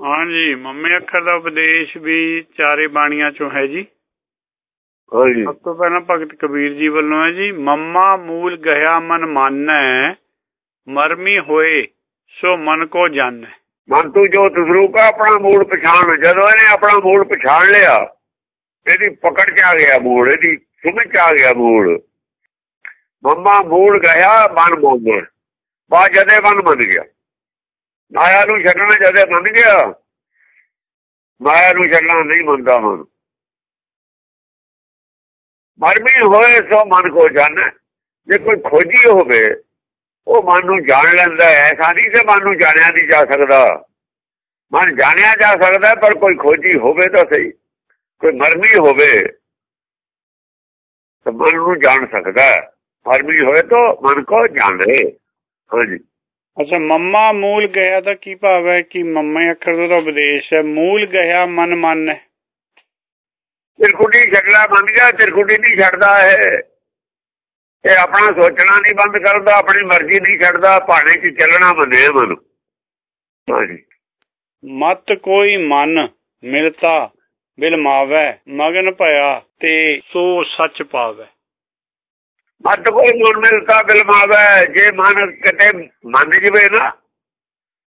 ਹਾਂਜੀ ਮੰਮੇ ਅੱਖਰ ਦਾ ਉਪਦੇਸ਼ ਵੀ ਚਾਰੇ ਬਾਣੀਆਂ ਚੋਂ ਹੈ ਜੀ। ਹਾਂਜੀ। ਸਭ ਤੋਂ ਪਹਿਲਾਂ ਭਗਤ ਕਬੀਰ ਜੀ ਵੱਲੋਂ ਹੈ ਜੀ ਮੰਮਾ ਮੂਲ ਗਇਆ ਮਨ ਮਾਨੈ ਮਰਮੀ ਹੋਏ ਸੋ ਮਨ ਕੋ ਜਾਣੈ। ਮਨ ਤੂੰ ਜੋ ਤਸਰੂਕਾ ਆਪਣਾ ਮੂਲ ਪਛਾਣ ਜਦੋਂ ਇਹਨੇ ਆਪਣਾ ਮੂਲ ਪਛਾਣ ਲਿਆ ਇਹਦੀ ਪਕੜ ਚ ਆ ਗਿਆ ਮੂਲ ਇਹਦੀ ਸਮਝ ਚ ਆ ਗਿਆ ਮੂਲ। ਮੰਮਾ ਮੂਲ ਗਿਆ ਮਨ ਮੰਨ ਬਾ ਜਦੇ ਮਨ ਮੰਨ ਗਿਆ। ਮਾਇਆ ਨੂੰ ਛੱਡਣਾ ਜਦੋਂ ਮੰਨ ਗਿਆ, ਮਾਇਆ ਨੂੰ ਛੱਡਣਾ ਨਹੀਂ ਮੰਨਦਾ ਮਨ ਮਰਮੀ ਹੋਏ ਸੋ ਮਨ ਕੋ ਜਾਣੈ ਜੇ ਕੋਈ ਖੋਜੀ ਹੋਵੇ, ਉਹ ਮਨ ਨੂੰ ਜਾਣ ਲੈਂਦਾ ਹੈ। ਐਸਾ ਨਹੀਂ ਮਨ ਨੂੰ ਜਾਣਿਆ ਨਹੀਂ ਜਾ ਸਕਦਾ। ਮਨ ਜਾਣਿਆ ਜਾ ਸਕਦਾ ਪਰ ਕੋਈ ਖੋਜੀ ਹੋਵੇ ਤਾਂ ਸਹੀ। ਕੋਈ ਮਰਮੀ ਹੋਵੇ, ਤਾਂ ਮਨ ਨੂੰ ਜਾਣ ਸਕਦਾ ਮਰਮੀ ਹੋਏ ਤਾਂ ਮਨ ਕੋ ਜਾਣੇ ਹਾਂਜੀ। ਅੱਛਾ ਮੰਮਾ ਮੂਲ ਗਿਆ ਦਾ ਕੀ ਭਾਵ ਹੈ ਕਿ ਮੰਮੇ ਅੱਖਰ ਦਾ ਉਪਦੇਸ਼ ਹੈ ਮੂਲ ਗਿਆ ਮਨ ਮੰਨੈ ਤਿਰਕੁਟੀ ਛੱਡਣਾ ਮੰਨ ਗਿਆ ਤਿਰਕੁਟੀ ਨਹੀਂ ਛੱਡਦਾ ਇਹ। ਇਹ ਆਪਣਾ ਸੋਚਣਾ ਨਹੀਂ ਬੰਦ ਕਰਦਾ ਆਪਣੀ ਮਰਜ਼ੀ ਨਹੀਂ ਛੱਡਦਾ ਭਾਣੇ 'ਚ ਚੱਲਣਾ ਮੰਨੇ ਮਨ। ਮਤ ਕੋਈ ਮਨ ਮਿਲਤਾ ਬਿਲਮਾਵੈ ਮਗਨ ਭਇਆ ਤੇ ਸੋ ਸੱਚ ਪਾਵੈ। ਮਤ ਕੋਈ ਮਨ ਮਿਲਤਾ ਬਿਲਮਾਵੇ ਜੇ ਮਨ ਕਿਤੇ ਮੰਨ ਜਵੇ ਨਾ,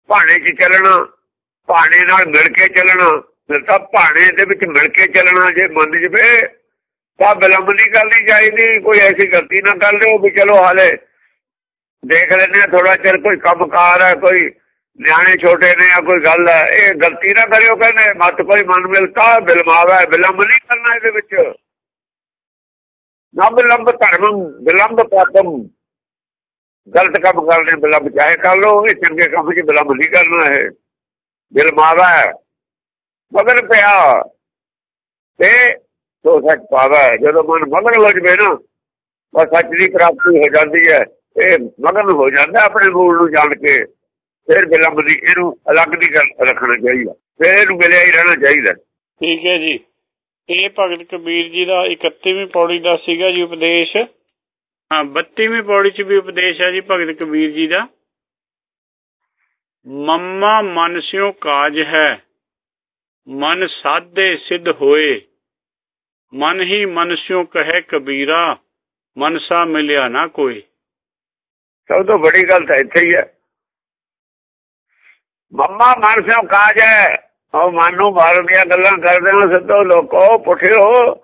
ਭਾਣੇ 'ਚ ਚੱਲਣਾ, ਭਾਣੇ ਨਾਲ ਮਿਲ ਕੇ ਚੱਲਣਾ ਫਿਰ ਤਾਂ ਭਾਣੇ ਦੇ ਵਿੱਚ ਮਿਲ ਕੇ ਚੱਲਣਾ ਜੇ ਮੰਨ ਜਵੇ, ਤਾਂ ਬਿਲੰਬ ਨਹੀਂ ਕਰਨੀ ਚਾਹੀਦੀ, ਕੋਈ ਐਸੀ ਗਲਤੀ ਨਾ ਕਰ ਲਿਓ ਵੀ ਚਲੋ ਹਾਲੇ ਦੇਖ ਲੈਣੇ ਥੋੜਾ ਚਿਰ ਕੋਈ ਕੰਮਕਾਰ ਹੈ, ਕੋਈ ਨਿਆਣੇ ਛੋਟੇ ਨੇ ਆ ਕੋਈ ਗੱਲ ਹੈ, ਇਹ ਗਲਤੀ ਨਾ ਕਰਿਓ ਕਹਿੰਦੇ, ਮਤ ਕੋਈ ਮਨ ਮਿਲਤਾ ਬਿਲਮਾਵਾ ਬਿਲੰਬ ਨਹੀਂ ਕਰਨਾ ਇਹਦੇ ਵਿੱਚ। ਨਾ ਬਿਲੰਬ ਧਰਮ, ਬਿਲੰਬ ਪਾਪਮ ਗਲਤ ਕੰਮ ਕਰਨੇ ਬਿਲੰਬ, ਚਾਹੇ ਕਰ ਲੋ ਇਹ ਚੰਗੇ ਕੰਮ 'ਚ ਬਿਲੰਬ ਨਹੀਂ ਕਰਨਾ ਹੈ। ਬਿਲਮਾਵਾ ਮਗਰ ਪਿਆ। ਤੇ ਸੋ ਸੱਚ ਪਾਵਾ ਜਦੋਂ ਮਨ ਮਗਨ ਹੋ ਜਵੇ ਨਾ ਬਸ ਸੱਚ ਦੀ ਪ੍ਰਾਪਤੀ ਹੋ ਜਾਂਦੀ ਹੈ। ਇਹ ਮਗਨ ਹੋ ਜਾਂਦਾ ਆਪਣੇ ਮੂਲ ਨੂੰ ਜਾਣ ਕੇ। ਫਿਰ ਬਿਲੰਬ ਦੀ ਇਹਨੂੰ ਅਲੱਗ ਦੀ ਗੱਲ ਰੱਖਣਾ ਚਾਹੀਦਾ। ਫਿਰ ਇਹਨੂੰ ਮਿਲਿਆ ਹੀ ਰਹਿਣਾ ਚਾਹੀਦਾ। ਠੀਕ ਹੈ ਜੀ। ਇਹ ਭਗਤ ਕਬੀਰ ਜੀ ਦਾ 31ਵੀਂ ਪੌੜੀ ਦਾ ਸੀਗਾ ਜੀ ਉਪਦੇਸ਼। ਹਾਂ 32ਵੀਂ ਪੌੜੀ 'ਚ ਵੀ ਉਪਦੇਸ਼ ਹੈ ਜੀ ਭਗਤ ਕਬੀਰ ਜੀ ਦਾ। ਮੰਮਾ ਮਨ ਸਿਓ ਕਾਜ ਹੈ ਮਨ ਸਾਧੇ ਸਿੱਧ ਹੋਏ ਮਨ ਹੀ ਮਨ ਸਿਓ ਕਹੇ ਕਬੀਰਾ ਮਨਸਾ ਮਿਲਿਆ ਨਾ ਕੋਈ। ਸਭ ਤੋਂ ਵੱਡੀ ਗੱਲ ਤਾਂ ਇੱਥੇ ਹੀ ਹੈ। ਮੰਮਾ ਮਨ ਸਿਓ ਕਾਜ ਹੈ ਉਹ ਮਨ ਨੂੰ ਮਾਰਨ ਦੀਆਂ ਗੱਲਾਂ ਕਰਦੇ ਹੋ, ਸਿੱਧੋ ਲੋਕੋ ਪੁੱਠਿਓ,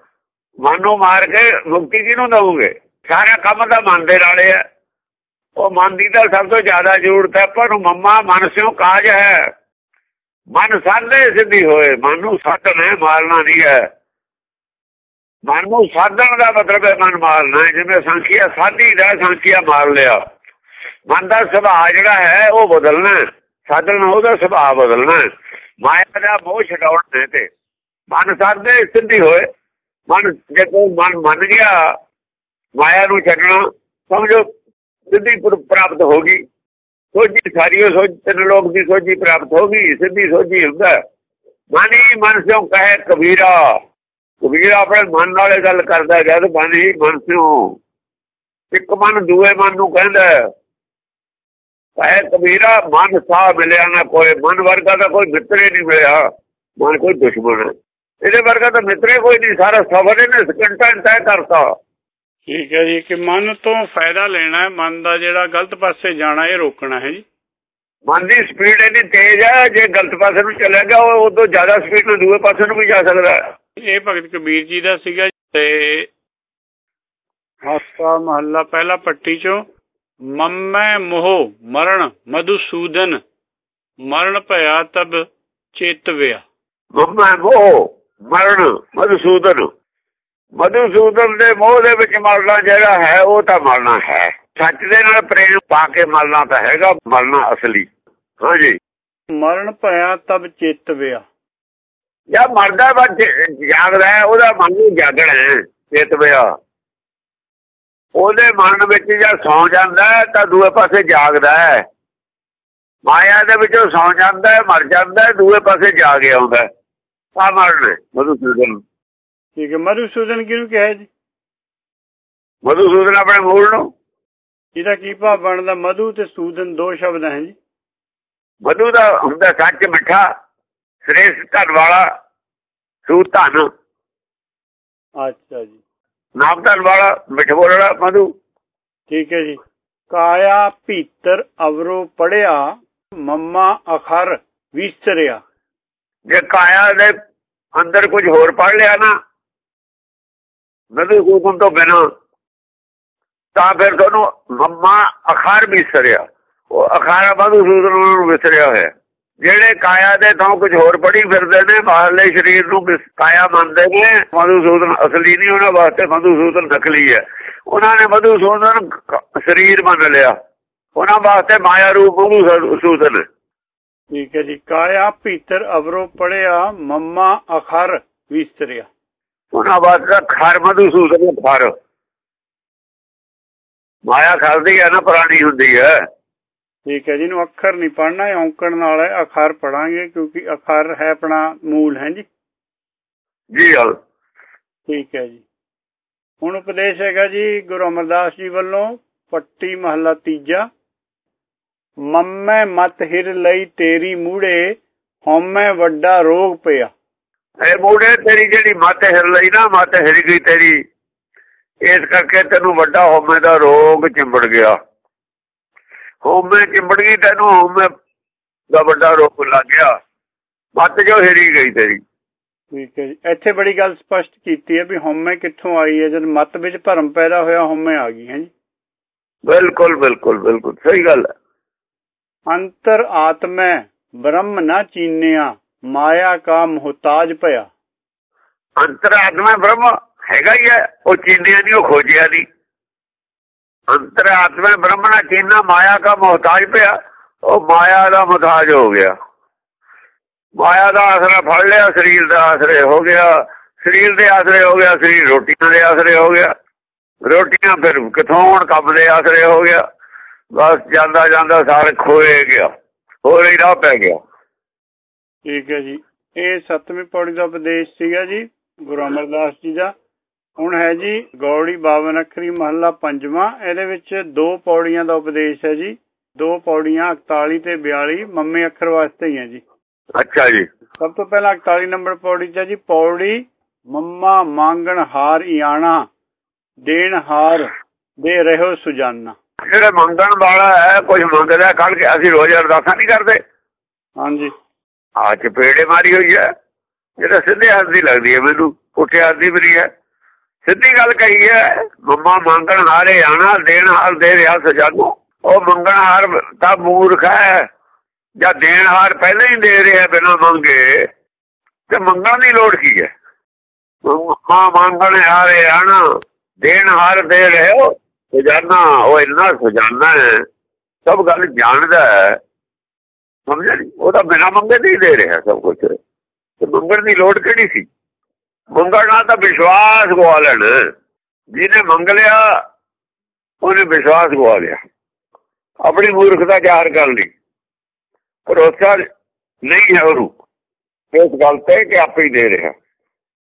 ਮਨ ਨੂੰ ਮਾਰ ਕੇ ਮੁਕਤੀ ਕਿਹਨੂੰ ਦਵੋਗੇ? ਸਾਰਾ ਕੰਮ ਤਾਂ ਮਨ ਦੇ ਨਾਲੇ ਹੈ। ਉਹ ਮਨ ਦੀ ਤਾਂ ਸਭ ਤੋਂ ਜ਼ਿਆਦਾ ਜ਼ਰੂਰਤ ਹੈ, ਪਰ ਮੰਮਾ, ਮਨ ਸਿਓ ਕਾਜ ਹੈ। ਮਨ ਸਾਧੇ ਸਿੱਧੀ ਹੋਏ, ਮਨ ਨੂੰ ਸਾਧਣਾ ਹੈ ਮਾਰਨਾ ਨਹੀਂ ਹੈ। ਮਨ ਨੂੰ ਸਾਧਣ ਦਾ ਮਤਲਬ ਹੈ ਮਨ ਮਾਰਨਾ ਹੈ ਜਿਵੇਂ ਸੰਖਿਆ ਸਾਧੀ ਦਾ ਸੰਖਿਆ ਮਾਰ ਲਿਆ। ਮਨ ਦਾ ਸੁਭਾਅ ਜਿਹੜਾ ਹੈ, ਉਹ ਬਦਲਣਾ ਸਾਧਣ ਉਹਦਾ ਸੁਭਾਅ ਬਦਲਣਾ ਮਾਇਆ ਦਾ ਮੋਹ ਛਡਾਉਣਾ ਤੇ ਮਨ ਸਾਧੇ ਸਿੱਧੀ ਹੋਏ। ਮਨ ਜੇ ਮਨ ਮੰਨ ਗਿਆ, ਮਾਇਆ ਨੂੰ ਛੱਡਣਾ ਸਮਝੋ ਸਿੱਧੀ ਪ੍ਰਾਪਤ ਹੋ ਗਈ। ਸੋਝੀ ਸਾਰੀ ਉਹ ਤਿੰਨ ਲੋਕ ਦੀ ਸੋਝੀ ਪ੍ਰਾਪਤ ਹੋ ਗਈ, ਸਿੱਧੀ ਸੋਝੀ ਹੁੰਦਾ। ਮਨ ਹੀ ਮਨ ਸਿਓ ਕਹੇ ਕਬੀਰਾ। ਕਬੀਰਾ ਆਪਣੇ ਮਨ ਨਾਲੇ ਗੱਲ ਕਰਦਾ ਜਦ ਮਨ ਹੀ ਮਨ ਸਿਓ ਇੱਕ ਮਨ ਦੂਏ ਮਨ ਨੂੰ ਕਹਿੰਦਾ ਕਹੇ ਕਬੀਰਾ ਮਨ ਸਾਹ ਮਿਲਿਆ ਨਾ ਕੋਈ। ਮਨ ਵਰਗਾ ਦਾ ਕੋਈ ਮਿੱਤਰ ਹੀ ਨਹੀਂ ਮਿਲਿਆ। ਮਨ ਕੋਈ ਦੁਸ਼ਮਣ ਹੈ। ਇਹਦੇ ਵਰਗਾ ਤਾਂ ਮਿੱਤਰ ਹੀ ਕੋਈ ਨਹੀਂ। ਸਾਰਾ ਸਫਰ ਇਹਨੇ ਸਕਿੰਟਾਂ ਤੈਅ ਕਰਤਾ। ਠੀਕ ਹੈ ਜੀ। ਕਿ ਮਨ ਤੋਂ ਫਾਇਦਾ ਲੈਣਾ ਹੈ। ਮਨ ਦਾ ਜਿਹੜਾ ਗਲਤ ਪਾਸੇ ਜਾਣਾ ਇਹ ਰੋਕਣਾ ਹੈ ਜੀ। ਮਨ ਦੀ ਸਪੀਡ ਇੰਨੀ ਤੇਜ਼ ਹੈ ਜੇ ਗਲਤ ਪਾਸੇ ਨੂੰ ਚਲਾ ਗਿਆ ਉਹ ਉਦੋਂ ਜ਼ਿਆਦਾ ਸਪੀਡ ਨਾਲ ਦੂਏ ਪਾਸੇ ਨੂੰ ਵੀ ਜਾ ਸਕਦਾ ਹੈ। ਇਹ ਭਗਤ ਕਬੀਰ ਜੀ ਦਾ ਸੀਗਾ ਤੇ ਹਸਤਾ ਮਹੱਲਾ ਪਹਿਲਾ ਪੱਟੀ ਚੋਂ ਮੰਮੈ ਮੋਹ ਮਰਨ ਮਧੁਸੂਦਨ ਮਰਨ ਭਇਆ ਤਬ ਚੇਤਵਿਆ ਮੰਮਾ ਮੋਹ ਮਰਨ ਮਧੂਸੂਦਨ ਮਧੂਸੂਦਨ ਦੇ ਮੋਹ ਦੇ ਵਿੱਚ ਮਰਨਾ ਜਿਹੜਾ ਹੈ ਉਹ ਤਾਂ ਮਰਨਾ ਹੈ। ਸੱਚ ਦੇ ਨਾਲ ਪ੍ਰੇਮ ਪਾ ਕੇ ਮਰਨਾ ਤਾਂ ਹੈਗਾ ਮਰਨਾ ਅਸਲੀ। ਹਾਂਜੀ। ਮਰਨ ਭਇਆ ਤਬ ਚੇਤਵਿਆ ਜਾਂ ਮਰਦਾ ਬਾਅਦ ਜਾਗਦਾ ਹੈ ਉਹਦਾ ਮਨ ਨੂੰ ਜਾਗਣਾ ਹੈ ਚੇਤਵਿਆ ਉਹਦੇ ਮਨ ਵਿੱਚ ਜਦ ਸੌ ਜਾਂਦਾ ਤਾਂ ਦੂਏ ਪਾਸੇ ਜਾਗਦਾ ਹੈ। ਮਾਇਆ ਦੇ ਵਿੱਚੋਂ ਸੌ ਜਾਂਦਾ ਹੈ ਮਰ ਜਾਂਦਾ ਹੈ ਦੂਏ ਪਾਸੇ ਜਾਗ ਆਉਂਦਾ ਆ ਮਰਨ ਮਧੂਸੂਦਨ। ਠੀਕ ਹੈ ਮਧੂਸੂਦਨ ਕਿਹਨੂੰ ਕਿਹਾ ਜੀ? ਮਧੂਸੂਦਨ ਆਪਣੇ ਮੂਲ ਨੂੰ। ਇਹਦਾ ਕੀ ਭਾਵ ਬਣਦਾ ਮਧੂ ਤੇ ਸੂਦਨ ਦੋ ਸ਼ਬਦ ਹੈ ਜੀ। ਮਧੂ ਦਾ ਹੁੰਦਾ ਸੱਚ ਮਿੱਠਾ ਸ੍ਰੇਸ਼ਟ ਧਨ ਵਾਲਾ ਸੂ ਧਨ। ਅੱਛਾ ਜੀ। ਨਾਮ ਧਨ ਵਾਲਾ ਮਿੱਠ ਬੋਲਣਾ ਮਧੂ। ਠੀਕ ਹੈ ਜੀ। ਕਾਇਆ ਭੀਤਰ ਅਵਰੋ ਪੜਿਆ ਮੰਮਾ ਅਖਰ ਵਿਸਰਿਆ ਜੇ ਕਾਇਆ ਦੇ ਅੰਦਰ ਕੁਝ ਹੋਰ ਪੜ ਲਿਆ ਨਾ ਨਦੀ ਹੁਕਮ ਤੋਂ ਬਿਨਾ ਤਾਂ ਫਿਰ ਤੁਹਾਨੂੰ ਮੰਮਾ ਅਖਰ ਵਿਸਰਿਆ ਉਹ ਅਖਾਰਾ ਮਧੂ ਸੂਦਨ ਨੂੰ ਵਿਸਰਿਆ ਹੋਇਆ। ਜਿਹੜੇ ਕਾਇਆ ਦੇ ਤੋਂ ਕੁਝ ਹੋਰ ਪੜੀ ਫਿਰਦੇ ਨੇ ਬਾਹਰਲੇ ਸਰੀਰ ਨੂੰ ਕਾਇਆ ਮੰਨਦੇ ਨੇ ਮਧੂਸੂਦਨ ਅਸਲੀ ਨਹੀਂ ਉਹਨਾਂ ਵਾਸਤੇ ਮਧੂਸੂਦਨ ਨਕਲੀ ਹੈ। ਉਹਨਾਂ ਨੇ ਮਧੂਸੂਦਨ ਸਰੀਰ ਮੰਨ ਲਿਆ। ਉਹਨਾਂ ਵਾਸਤੇ ਮਾਇਆ ਰੂਪ ਮਧੂਸੂਦਨ ਠੀਕ ਹੈ ਜੀ। ਕਾਇਆ ਭੀਤਰ ਅਵਰੋ ਪੜਿਆ ਮੰਮਾ ਅਖਰ ਵਿਸਰਿਆ ਉਹਨਾਂ ਵਾਸਤੇ ਖਰ ਮਧੂਸੂਦਨ ਖਰ। ਮਾਇਆ ਖਰਦੀ ਹੈ ਨਾ ਪ੍ਰਾਣੀ ਹੁੰਦੀ ਹੈ। ਠੀਕ ਹੈ ਜੀ ਨੂੰ ਅੱਖਰ ਨਹੀਂ ਪੜਨਾ ਹੈ ਔਂਕੜ ਨਾਲ ਹੈ ਅਖਰ ਪੜਾਂਗੇ ਕਿਉਂਕਿ ਅਖਰ ਹੈ ਆਪਣਾ ਮੂਲ ਹੈ ਜੀ? ਜੀ ਹਾਂ ਠੀਕ ਹੈ ਜੀ। ਹੁਣ ਉਪਦੇਸ਼ ਹੈਗਾ ਜੀ ਗੁਰੂ ਅਮਰਦਾਸ ਜੀ ਵੱਲੋਂ ਪੱਟੀ ਮਹੱਲਾ ਤੀਜਾ ਮੰਮੈ ਮਤ ਹਿਰ ਲਈ ਤੇਰੀ ਮੂੜੇ ਹਉਮੈ ਵੱਡਾ ਰੋਗ ਪਿਆ। ਇਹ ਮੂੜੇ ਤੇਰੀ ਜਿਹੜੀ ਮਤ ਹਿਰ ਲਈ ਨਾ ਮਤ ਹਿਰ ਗਈ ਤੇਰੀ ਇਸ ਕਰਕੇ ਤੈਨੂੰ ਵੱਡਾ ਹਉਮੈ ਦਾ ਰੋਗ ਚਿੰਬੜ ਗਿਆ। ਹਉਮੈ ਚਿੰਬੜ ਗਈ ਤੈਨੂੰ ਹਉਮੈ ਦਾ ਵੱਡਾ ਰੋਗ ਲੱਗ ਗਿਆ। ਮਤ ਜੋ ਹਿਰੀ ਗਈ ਤੇਰੀ? ਠੀਕ ਹੈ ਜੀ। ਇੱਥੇ ਬੜੀ ਗੱਲ ਸਪਸ਼ਟ ਕੀਤੀ ਹੈ ਵੀ ਹਉਮੈ ਕਿੱਥੋਂ ਆਈ ਹੈ ਜਦ ਮਤ ਵਿੱਚ ਭਰਮ ਪੈਦਾ ਹੋਇਆ ਹਉਮੈ ਆ ਗਈ ਹੈ ਜੀ। ਬਿਲਕੁਲ ਬਿਲਕੁਲ ਬਿਲਕੁਲ ਸਹੀ ਗੱਲ ਹੈ। ਅੰਤਰ ਆਤਮੈ ਬ੍ਰਹਮ ਨਾ ਚੀਨਿਆ ਮਾਇਆ ਕਾ ਮੁਹਤਾਜ ਭਇਆ। ਅੰਤਰ ਆਤਮਾ ਬ੍ਰਹਮ ਹੈਗਾ ਹੀ ਹੈ ਉਹ ਚੀਨਿਆ ਨਹੀਂ ਉਹ ਖੋਜਿਆ ਨਹੀਂ। ਅੰਤਰ ਆਤਮਾ ਬ੍ਰਹਮ ਮਾਇਆ ਕਾ ਮੁਹਤਾਜ ਪਿਆ, ਉਹ ਮਾਇਆ ਦਾ ਮੁਹਤਾਜ ਹੋ ਗਿਆ। ਮਾਇਆ ਦਾ ਆਸਰਾ ਫੜ ਲਿਆ, ਸਰੀਰ ਦਾ ਆਸਰੇ ਹੋ ਗਿਆ। ਸਰੀਰ ਦੇ ਆਸਰੇ ਹੋ ਗਿਆ, ਸਰੀਰ ਰੋਟੀਆਂ ਦੇ ਆਸਰੇ ਹੋ ਗਿਆ। ਰੋਟੀਆਂ ਫਿਰ ਕਿਥੋਂ ਹੁਣ ਕੰਮ ਦੇ ਆਸਰੇ ਹੋ ਗਿਆ। ਬਸ ਜਾਂਦਾ ਜਾਂਦਾ ਸਾਰੇ ਖੋਏ ਗਿਆ ਹੋਰ ਹੀ ਰਾਹ ਪੈ ਗਿਆ। ਠੀਕ ਹੈ ਜੀ। ਇਹ ਸੱਤਵੀਂ ਪੌੜੀ ਦਾ ਉਪਦੇਸ਼ ਸੀਗਾ ਜੀ, ਗੁਰੂ ਅਮਰਦਾਸ ਜੀ ਦਾ। ਹੁਣ ਹੈ ਜੀ ਗੌੜੀ 52 ਅੱਖਰੀ ਮਹੱਲਾ ਪੰਜਵਾਂ। ਇਹਦੇ ਵਿੱਚ ਦੋ ਪੌੜੀਆਂ ਦਾ ਉਪਦੇਸ਼ ਹੈ ਜੀ। ਦੋ ਪੌੜੀਆਂ 41 ਤੇ 42 ਮੰਮੇ ਅੱਖਰ ਵਾਸਤੇ ਹੀ ਹੈ ਜੀ। ਅੱਛਾ ਜੀ। ਸਭ ਤੋਂ ਪਹਿਲਾਂ 41 ਨੰਬਰ ਪੌੜੀ 'ਚ ਜੀ। ਪੌੜੀ ਮੰਮਾ ਮੰਗਣ ਹਾਰ ਇਆਣਾ ਦੇਣ ਹਾਰ ਦੇ ਰਹੋ ਸੁਜਾਨਾ। ਜਿਹੜਾ ਮੰਗਣ ਵਾਲਾ ਹੈ ਕੁਝ ਮੰਗਦਾ ਕੱਲ ਕੇ ਅਸੀਂ ਰੋਜ਼ ਅਰਦਾਸਾਂ ਨਹੀਂ ਕਰਦੇ। ਹਾਂਜੀ। ਆ ਚਪੇੜੇ ਮਾਰੀ ਹੋਈ ਹੈ। ਜਿਹੜਾ ਸਿੱਧੇ ਹੱਥ ਦੀ ਲੱਗਦੀ ਹੈ ਮੈਨੂੰ ਪੁੱਠੇ ਹੱਥ ਦੀ ਵੀ ਹੈ। ਸਿੱਧੀ ਗੱਲ ਕਹੀ ਹੈ, ਮੰਮਾ ਮੰਗਣ ਹਾਰੇ ਆਣਾ, ਦੇਣ ਹਾਰ ਦੇ ਰਿਹਾ ਸਜਾਨੋ। ਉਹ ਮੰਗਣ ਹਾਰ ਤਾਂ ਮੂਰਖ ਹੈ, ਜਾਂ ਦੇਣ ਹਾਰ ਪਹਿਲਾਂ ਹੀ ਦੇ ਰਿਹਾ ਬਿਨਾਂ ਮੰਗੇ, ਤੇ ਮੰਗਣ ਦੀ ਲੋੜ ਕੀ ਹੈ? ਮਾਂ ਮੰਗਣ ਹਾਰੇ ਆਣਾ, ਦੇਣ ਹਾਰ ਦੇ ਰਹੇ ਹੋ, ਸਜਾਨਾ, ਉਹ ਇੰਨਾ ਸਜਾਨਾ ਹੈ, ਸਭ ਗੱਲ ਜਾਣਦਾ ਹੈ। ਸਮਝਿਆ ਉਹ ਤਾਂ ਬਿਨਾਂ ਮੰਗੇ ਨਹੀਂ ਦੇ ਰਿਹਾ ਸਭ ਕੁਝ ਤੇ ਮੰਗਣ ਦੀ ਲੋੜ ਕਿਹੜੀ ਸੀ? ਮੰਗਣ ਨਾਲ ਤਾਂ ਵਿਸ਼ਵਾਸ ਗਵਾ ਲੈਣ। ਜਿਹਨੇ ਮੰਗ ਲਿਆ ਉਹਨੇ ਵਿਸ਼ਵਾਸ ਗਵਾ ਲਿਆ। ਆਪਣੀ ਮੂਰਖਤਾ ਜ਼ਾਹਰ ਕਰ ਲਈ। ਭਰੋਸਾ ਨਹੀਂ ਹੈ ਉਹਨੂੰ। ਇਸ ਗੱਲ ਤੇ ਕਿ ਆਪੇ ਹੀ ਦੇ ਰਿਹਾ।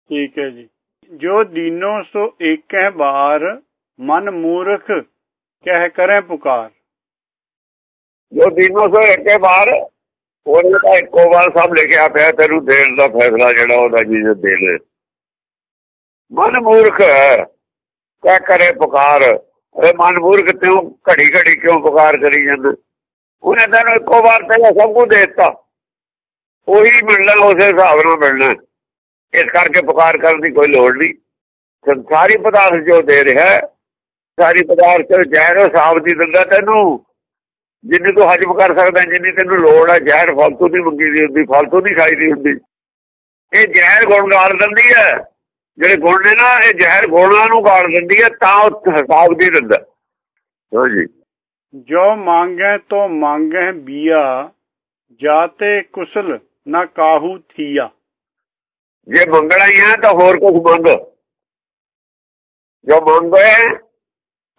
ਠੀਕ ਹੈ ਜੀ। ਜੋ ਦੀਨੋ ਸੋ ਏਕੈ ਬਾਰ ਮਨ ਮੂਰਖ ਕਹਿ ਕਰੇ ਪੁਕਾਰ। ਜੋ ਦੀਨੋ ਸੋ ਏਕੇ ਬਾਰ ਉਹਨੇ ਤਾਂ ਇੱਕੋ ਵਾਰ ਸਭ ਲਿਖਿਆ ਪਿਆ ਤੈਨੂੰ ਦੇਣ ਦਾ ਫੈਸਲਾ ਜਿਹੜਾ ਉਹਦਾ ਜੀ ਦੇ ਦੇ ਮਨ ਮੂਰਖ ਕਾ ਕਰੇ ਪੁਕਾਰ। ਅਰੇ ਮਨ ਮੂਰਖ ਤੂੰ ਘੜੀ ਘੜੀ ਕਿਉਂ ਪੁਕਾਰ ਕਰੀ ਜਾਂਦਾ? ਉਹਨੇ ਤੈਨੂੰ ਇੱਕੋ ਵਾਰ ਪਹਿਲਾਂ ਸਭ ਕੁਝ ਦਿੱਤਾ। ਉਹੀ ਮਿਲਣਾ, ਉਸੇ ਹਿਸਾਬ ਨਾਲ ਮਿਲਣਾ। ਇਸ ਕਰਕੇ ਪੁਕਾਰ ਕਰਨ ਦੀ ਕੋਈ ਲੋੜ ਨਹੀਂ। ਸੰਸਾਰੀ ਪਦਾਰਥ ਜੋ ਦੇ ਰਿਹਾ ਸਾਰੀ ਪਦਾਰਥ ਜ਼ਹਿਰ ਹਿਸਾਬ ਦੀ ਦਿੰਦਾ ਤੈਨੂੰ। ਜਿੰਨੀ ਤੂੰ ਹਜਮ ਕਰ ਸਕਦਾ, ਜਿੰਨੀ ਤੈਨੂੰ ਲੋੜ ਹੈ, ਜ਼ਹਿਰ ਫालतू ਦੀ ਮੰਗੀ ਦੀ ਹੁੰਦੀ ਫालतू ਦੀ ਖਾਈ ਦੀ ਹੁੰਦੀ। ਇਹ ਜ਼ਹਿਰ ਗੁਣਗਾਲ ਦਿੰਦੀ ਹੈ। ਜਿਹੜੇ ਗੁਣ ਨੇ ਨਾ ਇਹ ਜ਼ਹਿਰ ਗੁਣਾਂ ਨੂੰ ਗਾਲ ਦਿੰਦੀ ਹੈ ਤਾਂ ਉਹ ਹਿਸਾਬ ਦੀ ਦਿੰਦਾ। ਹਾਂਜੀ ਜੋ। ਮੰਗੈ ਤੋ ਮੰਗੈ ਬੀਆ ਜਾਤੇ ਕੁਸਲ ਨਾ ਕਾਹੂ ਥੀਆ। ਜੇ ਮੰਗਣਾ ਹੀ ਹੈ ਤਾਂ ਹੋਰ ਕੁਝ ਮੰਗ। ਜੋ ਮੰਗੇ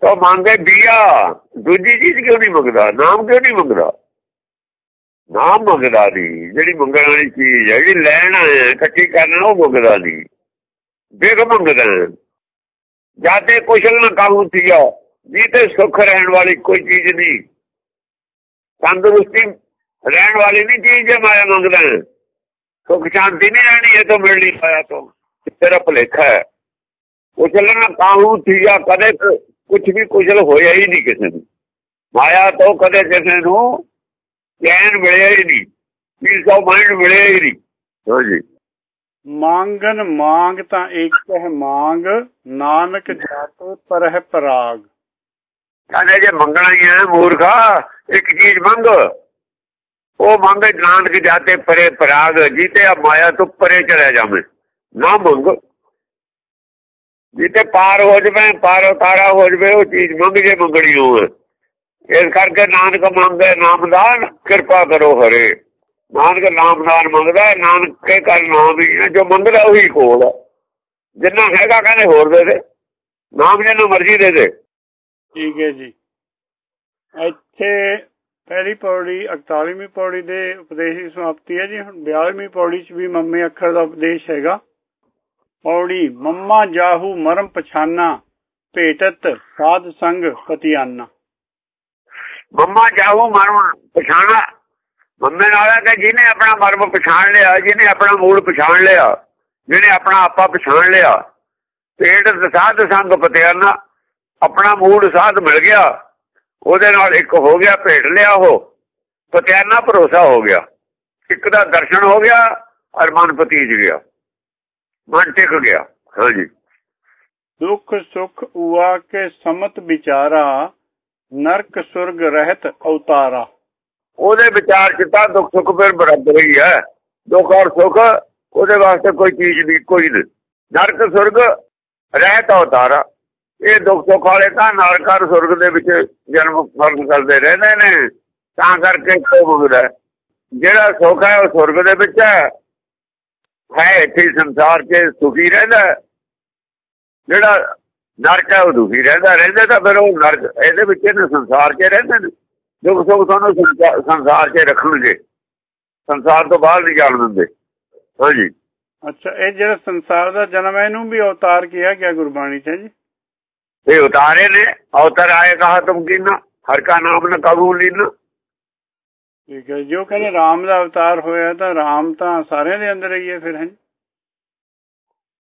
ਤਾਂ ਮੰਗੇ ਬੀਆ। ਦੂਜੀ ਚੀਜ਼ ਕਿਉਂ ਨਹੀਂ ਮੰਗਦਾ? ਨਾਮ ਕਿਉਂ ਨਹੀਂ ਮੰਗਦਾ? ਨਾਮ ਮੰਗਦਾ ਨਹੀਂ। ਜਿਹੜੀ ਮੰਗਣ ਵਾਲੀ ਚੀਜ਼ ਹੈ ਜਿਹੜੀ ਲੈਣਾ ਹੈ ਇਕੱਠੀ ਕਰਨਾ ਉਹ ਮੰਗਦਾ ਨਹੀਂ। ਬੇਗ ਮੰਗਦਾ ਜਾਤੇ ਕੁਸ਼ਲ ਨਾ ਕਾਹੂ ਥੀਆ ਜੀ ਸੁਖ ਰਹਿਣ ਵਾਲੀ ਕੋਈ ਚੀਜ਼ ਨਹੀਂ। ਤੰਦਰੁਸਤੀ ਰਹਿਣ ਵਾਲੀ ਨਹੀਂ ਚੀਜ਼ ਜੇ ਮਾਇਆ ਮੰਗਦਾ ਸੁਖ ਸ਼ਾਂਤੀ ਨਹੀਂ ਰਹਿਣੀ, ਇਹ ਤੋਂ ਮਿਲ ਪਾਇਆ ਤੋਂ। ਤੇਰਾ ਭਲੇਖਾ ਹੈ। ਉਹ ਚੱਲਣਾ ਕਾਹੂ ਥੀਆ ਕਦੇ ਕੁਝ ਵੀ ਕੁਸ਼ਲ ਹੋਇਆ ਹੀ ਨਹੀਂ ਕਿਸੇ ਨੂੰ। ਮਾਇਆ ਤੋਂ ਕਦੇ ਕਿਸੇ ਨੂੰ ਚੈਨ ਮਿਲਿਆ ਹੀ ਨਹੀਂ। ਪੀਸ ਆਫ ਮਾਈਂਡ ਮਿਲਿਆ ਹੀ ਨਹੀਂ। ਹਾਂਜੀ ਮੰਗਨ ਮੰਗ ਤਾਂ ਇੱਕ ਹੈ ਮੰਗ, ਨਾਨਕ ਜਾਤੇ ਪਰ ਹੈ ਪਰਾਗ। ਕਹਿੰਦੇ ਜੇ ਮੰਗਣਾ ਹੀ ਹੈ ਮੂਰਖਾ, ਇੱਕ ਚੀਜ਼ ਮੰਗ। ਉਹ ਮੰਗ ਨਾਨਕ ਜਾਤੇ ਪਰੇ ਪਰਾਗ, ਜੀਤੇ ਆ ਮਾਇਆ ਤੋਂ ਪਰੇ ਚਲੇ ਜਾਵੇ। ਨਾ ਮੰਗ। ਜਿੱਤੇ ਪਾਰ ਹੋ ਜਵੇ, ਪਾਰ ਉਤਾਰਾ ਹੋ ਜਵੇ, ਉਹ ਚੀਜ਼ ਮੰਗ ਜੇ ਮੰਗਣੀ ਹੋਵੇ। ਇਸ ਕਰਕੇ ਨਾਨਕ ਮੰਗੇ ਨਾਮਦਾਨ ਕਿਰਪਾ ਕਰੋ ਹਰੇ। ਨਾਨਕ ਨਾਮਦਾਨ ਮੰਗਦਾ ਨਾਨਕ ਕੇ ਕਰ ਨਾਮ ਵੀ ਜੋ ਮੰਗਦਾ ਉਹੀ ਕੋਲ ਜਿੰਨਾ ਹੈਗਾ ਕਹਿੰਦੇ ਹੋਰ ਦੇ ਦੇ ਨਾਮ ਜਿੰਨਾ ਮਰਜ਼ੀ ਦੇ ਦੇ। ਠੀਕ ਹੈ ਜੀ। ਇੱਥੇ ਪਹਿਲੀ ਪੌੜੀ 41ਵੀਂ ਪੌੜੀ ਦੇ ਉਪਦੇਸ਼ ਦੀ ਸਮਾਪਤੀ ਹੈ ਜੀ। ਹੁਣ 42ਵੀਂ ਪੌੜੀ 'ਚ ਵੀ ਮੰਮੇ ਅੱਖਰ ਦਾ ਉਪਦੇਸ਼ ਹੈਗਾ। ਪੌੜੀ ਮੰਮਾ ਜਾਹੂ ਮਰਮ ਪਛਾਨਾ ਭੇਟਤ ਸਾਧ ਸੰਗ ਪਤਿਆਨਾ। ਮੰਮਾ ਜਾਹੂ ਮਰਮ ਪਛਾਣਾ ਮੰਮੇ ਨਾਲ ਹੈ ਕਿ ਜਿਹਨੇ ਆਪਣਾ ਮਰਮ ਪਛਾਣ ਲਿਆ, ਜਿਹਨੇ ਆਪਣਾ ਮੂਲ ਪਛਾਣ ਲਿਆ, ਜਿਹਨੇ ਆਪਣਾ ਆਪਾ ਪਛਾਣ ਲਿਆ ਪੇਟ ਸਾਧ ਸੰਗ ਪਤਿਆਨਾ, ਆਪਣਾ ਮੂਲ ਸਾਧ ਮਿਲ ਗਿਆ, ਉਹਦੇ ਨਾਲ ਇੱਕ ਹੋ ਗਿਆ, ਭੇਟ ਲਿਆ ਉਹ, ਪਤਿਆਨਾ ਭਰੋਸਾ ਹੋ ਗਿਆ। ਇੱਕ ਦਾ ਦਰਸ਼ਨ ਹੋ ਗਿਆ, ਔਰ ਮਨ ਪਤੀਜ ਗਿਆ। ਮਨ ਟਿਕ ਗਿਆ ਹਾਂਜੀ ਦੁੱਖ ਸੁਖ ਉਆ ਕੇ ਸਮਤ ਵਿਚਾਰਾ, ਨਰਕ ਸੁਰਗ ਰਹਿਤ ਅਵਤਾਰਾ। ਉਹਦੇ ਵਿਚਾਰ ਚ ਤਾਂ ਦੁੱਖ ਸੁੱਖ ਫਿਰ ਬਰਾਬਰ ਹੀ ਹੈ। ਦੁੱਖ ਔਰ ਸੁੱਖ ਉਹਦੇ ਵਾਸਤੇ ਕੋਈ ਚੀਜ਼ ਨਹੀਂ ਕੋਈ ਨਹੀਂ ਨਰਕ, ਸੁਰਗ, ਰਹਿਤ, ਅਵਤਾਰਾ। ਇਹ ਦੁੱਖ ਸੁੱਖ ਵਾਲੇ ਤਾਂ ਨਰਕ ਸੁਰਗ ਦੇ ਵਿੱਚ ਜਨਮ ਮਰਨ ਕਰਦੇ ਰਹਿੰਦੇ ਨੇ। ਤਾਂ ਕਰਕੇ ਕੋ ਜਿਹੜਾ ਸੁੱਖ ਹੈ, ਉਹ ਸੁਰਗ ਦੇ ਵਿੱਚ ਹੈ। ਹੈ ਇੱਥੇ ਸੰਸਾਰ 'ਚ ਸੁਖੀ ਰਹਿੰਦਾ ਜਿਹੜਾ ਨਰਕ ਹੈ, ਉਹ ਦੁਖੀ ਰਹਿੰਦਾ। ਰਹਿੰਦਾ ਤਾਂ ਫਿਰ ਉਹ ਨਰਕ, ਇਹਦੇ ਵਿੱਚ ਇਹਨੇ ਸੰਸਾਰ 'ਚ ਰਹਿੰਦੇ ਨੇ। ਦੁੱਖ ਸੁੱਖ ਤੁਹਾਨੂੰ ਸੰਸਾਰ 'ਚ ਰੱਖਣਗੇ। ਸੰਸਾਰ ਤੋਂ ਬਾਹਰ ਨਹੀਂ ਜਾਣ ਦਿੰਦੇ। ਹਾਂਜੀ ਅੱਛਾ ਇਹ ਜਿਹੜਾ ਸੰਸਾਰ ਦਾ ਜਨਮ ਹੈ ਇਹਨੂੰ ਵੀ ਅਵਤਾਰ ਕਿਹਾ ਗਿਆ ਗੁਰਬਾਣੀ 'ਚ ਜੀ? ਇਹ ਉਤਾਰੇ ਨੇ। ਅਵਤਾਰ ਆਏ ਕਹਾ ਤੁਮ ਕੀਨਾ? ਹਰ ਕਾ ਨਾਮ ਨ ਕਬੂਲ ਲੀਨਾ। ਠੀਕ ਹੈ ਜੋ। ਕਹਿੰਦੇ ਰਾਮ ਦਾ ਅਵਤਾਰ ਹੋਇਆ ਤਾਂ ਰਾਮ ਤਾਂ ਸਾਰਿਆਂ ਦੇ ਅੰਦਰ ਹੀ ਹੈ ਫਿਰ ਹੈ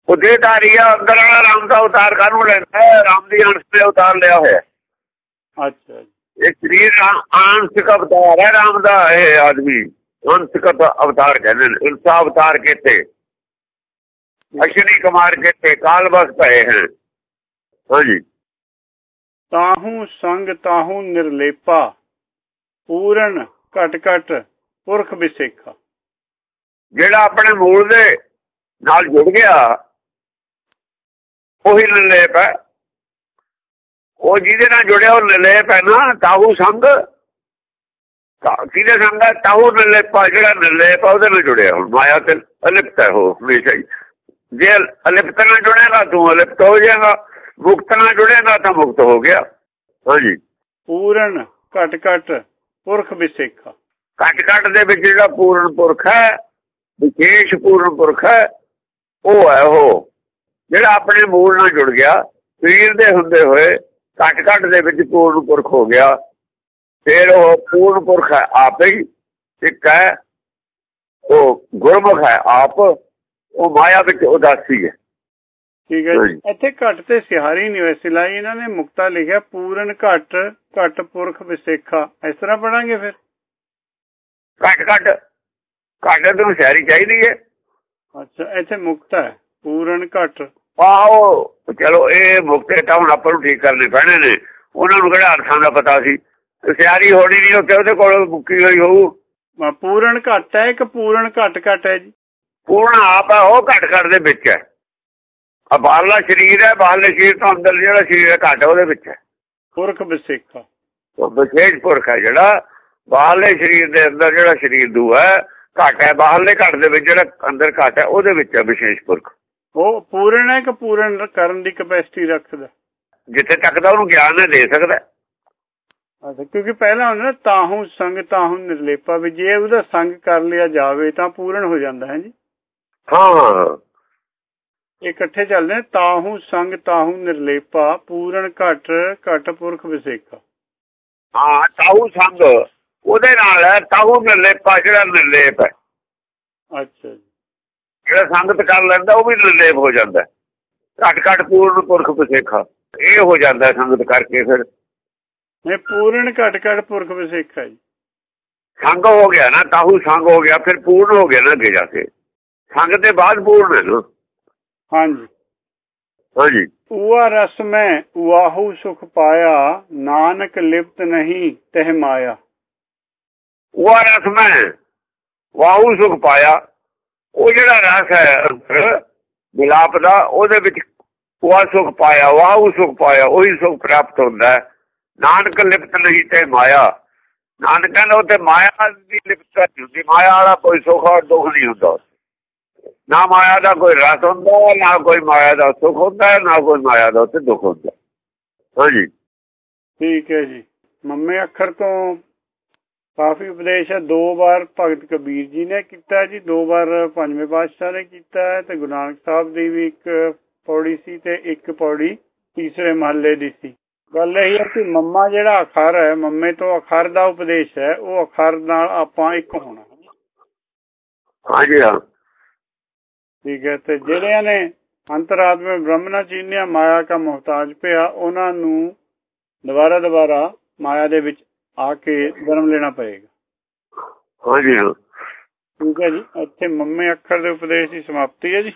ਉਹ ਦੇਹਧਾਰੀ ਆ ਅੰਦਰ ਵਾਲਾ ਰਾਮ ਦਾ ਅਵਤਾਰ ਕਾਹਨੂੰ ਲੈਂਦਾ ਰਾਮ ਦੀ ਅੰਸ਼ ਤੇ ਅਵਤਾਰ ਲਿਆ ਹੋਇਆ। ਅੱਛਾ ਇਹ ਸਰੀਰ ਆਂਸ਼ਿਕ ਅਵਤਾਰ ਹੈ ਰਾਮ ਦਾ ਇਹ ਆਦਮੀ। ਆਂਸ਼ਿਕ ਅਵਤਾਰ ਕਹਿੰਦੇ ਨੇ। ਇਨਸਾ ਅਵਤਾਰ ਕਹਤੇ ਅਸ਼ਨੀ ਕੁਮਾਰ ਕਹਤੇ ਕਾਲ ਬਸ ਪਏ ਹਨ। ਹਾਂਜੀ। ਤਾਹੂ ਸੰਗ ਤਾਹੂ ਨਿਰਲੇਪਾ। ਪੂਰਨ ਘਟ ਘਟ ਪੁਰਖ ਵਿਸੇਖਾ। ਜਿਹੜਾ ਆਪਣੇ ਮੂਲ ਦੇ ਨਾਲ ਜੁੜ ਗਿਆ ਉਹੀ ਨਿਰਲੇਪ ਹੈ। ਉਹ ਜਿਹਦੇ ਨਾਲ ਜੁੜਿਆ ਉਹ ਹੈ ਨਾ ਤਾਹੂ ਸੰਗ। ਕਿਹਦੇ ਸੰਗ ਹੈ ਤਾਹੂ ਨਿਰਲੇਪਾ ਜਿਹੜਾ ਨਿਰਲੇਪ ਉਹਦੇ ਨਾਲ ਜੁੜਿਆ ਹੁਣ ਮਾਇਆ ਤੇ ਅਲਿਪਤ ਹੈ ਉਹ ਹਮੇਸ਼ਾ ਹੀ। ਜੇ ਅਲਿਪਤ ਨਾਲ ਜੁੜੇਗਾ ਤੂੰ ਅਲਿਪਤ ਹੋ ਜਾਏਗਾ ਮੁਕਤ ਨਾਲ ਜੁੜੇਗਾ ਤਾਂ ਮੁਕਤ ਹੋ ਗਿਆ। ਹਾਂਜੀ। ਪੂਰਨ ਘਟ ਘਟ ਪੁਰਖ ਵਿਸੇਖਾ ਘਟ ਘਟ ਦੇ ਵਿੱਚ ਜਿਹੜਾ ਪੂਰਨ ਪੁਰਖ ਹੈ ਵਿਸ਼ੇਸ਼ ਪੂਰਨ ਪੁਰਖ ਹੈ ਉਹ ਹੈ ਉਹ। ਜਿਹੜਾ ਆਪਣੇ ਮੂਲ ਨਾਲ ਜੁੜ ਗਿਆ ਸਰੀਰ ਦੇ ਹੁੰਦੇ ਹੋਏ ਘਟ ਘਟ ਦੇ ਵਿੱਚ ਪੂਰਨ ਪੁਰਖ ਹੋ ਗਿਆ। ਫਿਰ ਉਹ ਪੂਰਨ ਪੁਰਖ ਹੈ ਆਪੇ ਹੀ ਇੱਕ ਹੈ ਉਹ ਗੁਰਮੁਖ ਹੈ ਆਪ ਉਹ ਮਾਇਆ ਵਿੱਚ ਉਦਾਸੀ ਹੈ। ਠੀਕ ਹੈ ਇੱਥੇ ਘਟ ਤੇ ਸਿਹਾਰੀ ਨਹੀਂ ਵੈਸੇ ਲਾਈ ਇਹਨਾਂ ਨੇ ਮੁਕਤਾ ਲਿਖਿਆ ਪੂਰਨ ਘਟ ਘਟ ਪੁਰਖ ਵਿਸੇਖਾ। ਇਸ ਤਰ੍ਹਾਂ ਪੜਾਂਗੇ ਫਿਰ? ਘਟ ਘਟ ਘਟ ਨੂੰ ਸਿਹਾਰੀ ਚਾਹੀਦੀ ਹੈ। ਅੱਛਾ ਇੱਥੇ ਮੁਕਤਾ ਹੈ ਪੂਰਨ ਘਟ। ਆਹੋ ਚਲੋ ਇਹ ਮੁਕਤੇ ਤਾਂ ਹੁਣ ਆਪਾਂ ਨੂੰ ਠੀਕ ਕਰਨੇ ਪੈਣੇ ਨੇ। ਉਹਨਾਂ ਨੂੰ ਕਿਹੜਾ ਅਰਥਾਂ ਦਾ ਪਤਾ ਸੀ? ਸਿਆਰੀ ਹੋਣੀ ਨਹੀਂ ਉੱਥੇ ਉਹਦੇ ਕੋਲ ਮੁੱਕੀ ਹੋਈ ਹੋਊ? ਪੂਰਨ ਘਟ ਹੈ ਇੱਕ ਪੂਰਨ ਘਟ ਘਟ ਹੈ ਜੀ? ਪੂਰਨ ਆਪ ਹੈ ਉਹ ਘਟ ਘਟ ਦੇ ਵਿੱਚ ਹੈ। ਆ ਬਾਹਰਲਾ ਸਰੀਰ ਹੈ ਬਾਹਰਲੇ ਸਰੀਰ ਤੋਂ ਅੰਦਰ ਜਿਹੜਾ ਸਰੀਰ ਹੈ ਘਟ ਉਹਦੇ ਵਿੱਚ ਹੈ। ਪੁਰਖ ਵਿਸੇਖਾ ਉਹ ਵਿਸ਼ੇਸ਼ ਪੁਰਖ ਹੈ ਜਿਹੜਾ ਬਾਹਰਲੇ ਸਰੀਰ ਦੇ ਅੰਦਰ ਜਿਹੜਾ ਸਰੀਰ ਦੂ ਹੈ ਘਟ ਹੈ ਬਾਹਰਲੇ ਘਟ ਦੇ ਵਿੱਚ ਜਿਹੜਾ ਅੰਦਰ ਘਟ ਹੈ ਉਹਦੇ ਵਿੱਚ ਹੈ ਵਿਸ਼ੇਸ਼ ਪੁਰਖ। ਉਹ ਪੂਰਨ ਹੈ ਕਿ ਪੂਰਨ ਕਰਨ ਦੀ ਕਪੈਸਿਟੀ ਰੱਖਦਾ? ਜਿੱਥੇ ਤੱਕ ਦਾ ਉਹਨੂੰ ਗਿਆਨ ਹੈ ਦੇ ਸਕਦਾ ਅੱਛਾ ਕਿਉਂਕਿ ਪਹਿਲਾਂ ਹੁੰਦਾ ਤਾਹੂ ਸੰਗ ਤਾਹੂ ਨਿਰਲੇਪਾ ਵੀ ਜੇ ਉਹਦਾ ਸੰਗ ਕਰ ਲਿਆ ਜਾਵੇ ਤਾਂ ਪੂਰਨ ਹੋ ਜਾਂਦਾ ਹੈ ਜੀ? ਹਾਂ। ਇਕੱਠੇ ਚੱਲਦੇ ਤਾਹੂ ਸੰਗ ਤਾਹੂ ਨਿਰਲੇਪਾ ਪੂਰਨ ਘਟ ਘਟ ਪੁਰਖ ਵਿਸੇਖਾ ਹਾਂ ਤਾਹੂ ਸੰਗ ਉਹਦੇ ਨਾਲ ਹੈ ਤਾਹੂ ਨਿਰਲੇਪਾ ਜਿਹੜਾ ਨਿਰਲੇਪ ਹੈ। ਅੱਛਾ ਜੀ। ਜਿਹੜਾ ਸੰਗਤ ਕਰ ਲੈਂਦਾ ਉਹ ਵੀ ਨਿਰਲੇਪ ਹੋ ਜਾਂਦਾ। ਘਟ ਘਟ ਪੂਰਨ ਪੁਰਖ ਪਸੇਖਾ ਇਹ ਹੋ ਜਾਂਦਾ ਸੰਗਤ ਕਰਕੇ ਫਿਰ। ਇਹ ਪੂਰਨ ਘਟ ਘਟ ਪੁਰਖ ਵਿਸੇਖਾ ਜੀ। ਸੰਗ ਹੋ ਗਿਆ ਨਾ ਤਾਹੂ ਸੰਗ ਹੋ ਗਿਆ ਫਿਰ ਪੂਰਨ ਹੋ ਗਿਆ ਨਾ ਅੱਗੇ ਜਾ ਕੇ। ਸੰਗ ਦੇ ਬਾਅਦ ਪੂਰਨ ਹੈ ਨਾ। ਹਾਂਜੀ। ਹਾਂਜੀ। ਉਆ ਰਸ ਮੈਂ ਵਾਹੂ ਸੁਖ ਪਾਇਆ ਨਾਨਕ ਲਿਪਤ ਨਹੀਂ ਤਹਿ ਮਾਇਆ। ਉਹ ਰਸ ਮੈਂ ਵਾਹੂ ਸੁਖ ਪਾਇਆ ਉਹ ਜਿਹੜਾ ਰਸ ਹੈ, ਮਿਲਾਪ ਦਾ, ਉਹਦੇ ਵਿੱਚ ਉਹ ਸੁਖ ਪਾਇਆ, ਵਾਹੂ ਸੁਖ ਪਾਇਆ, ਉਹੀ ਸੁਖ ਪ੍ਰਾਪਤ ਹੁੰਦਾ ਹੈ। ਨਾਨਕ ਲਿਪਤ ਨਹੀਂ ਤੇ ਮਾਇਆ। ਨਾਨਕ ਕਹਿੰਦਾ ਉੱਤੇ ਮਾਇਆ ਦੀ ਲਿਪਤ ਨਹੀਂ ਹੁੰਦੀ। ਮਾਇਆ ਵਾਲਾ ਕੋਈ ਸੁਖ ਔਰ ਦੁੱਖ ਨਹੀਂ ਹੁੰਦਾ ਨਾ ਮਾਇਆ ਦਾ ਕੋਈ ਰਸ ਹੁੰਦਾ, ਨਾ ਕੋਈ ਮਾਇਆ ਦਾ ਸੁਖ ਹੁੰਦਾ, ਨਾ ਕੋਈ ਮਾਇਆ ਦਾ ਉੱਤੇ ਦੁੱਖ ਹੁੰਦਾ। ਹਾਂਜੀ। ਠੀਕ ਹੈ ਜੀ। ਮੰਮੇ ਅੱਖਰ ਤੋਂ ਕਾਫੀ ਉਪਦੇਸ਼ ਹੈ। ਦੋ ਵਾਰ ਭਗਤ ਕਬੀਰ ਜੀ ਨੇ ਕੀਤਾ ਜੀ। ਦੋ ਵਾਰ ਪੰਜਵੇਂ ਪਾਤਸ਼ਾਹ ਨੇ ਕੀਤਾ ਹੈ ਤੇ ਗੁਰੂ ਨਾਨਕ ਸਾਹਿਬ ਦੀ ਵੀ ਇੱਕ ਪੌੜੀ ਸੀ ਤੇ ਇੱਕ ਪੌੜੀ ਤੀਸਰੇ ਮਹੱਲੇ ਦੀ ਸੀ। ਗੱਲ ਇਹ ਹੈ ਕਿ ਮੰਮਾ ਜਿਹੜਾ ਅਖਰ ਹੈ ਮੰਮੇ ਤੋਂ ਅਖਰ ਦਾ ਉਪਦੇਸ਼ ਹੈ ਉਹ ਅਖਰ ਨਾਲ ਆਪਾਂ ਇੱਕ ਹੋਣਾ। ਹਾਂਜੀ ਹਾਂ। ਠੀਕ ਹੈ ਤੇ ਜਿਹੜਿਆਂ ਨੇ ਅੰਤਰਾਤਮੇ ਬ੍ਰਹਮਣਾ ਚੀਨਿਆ ਮਾਇਆ ਦਾ ਮੁਹਤਾਜ ਪਿਆ ਉਹਨਾਂ ਨੂੰ ਦੁਬਾਰਾ ਦੁਬਾਰਾ ਮਾਇਆ ਦੇ ਵਿੱਚ ਆ ਕੇ ਜਨਮ ਲੈਣਾ ਪਏਗਾ। ਹਾਂਜੀ ਠੀਕ ਹੈ ਜੀ। ਇੱਥੇ ਮੰਮੇ ਅੱਖਰ ਦੇ ਉਪਦੇਸ਼ ਦੀ ਸਮਾਪਤੀ ਹੈ ਜੀ।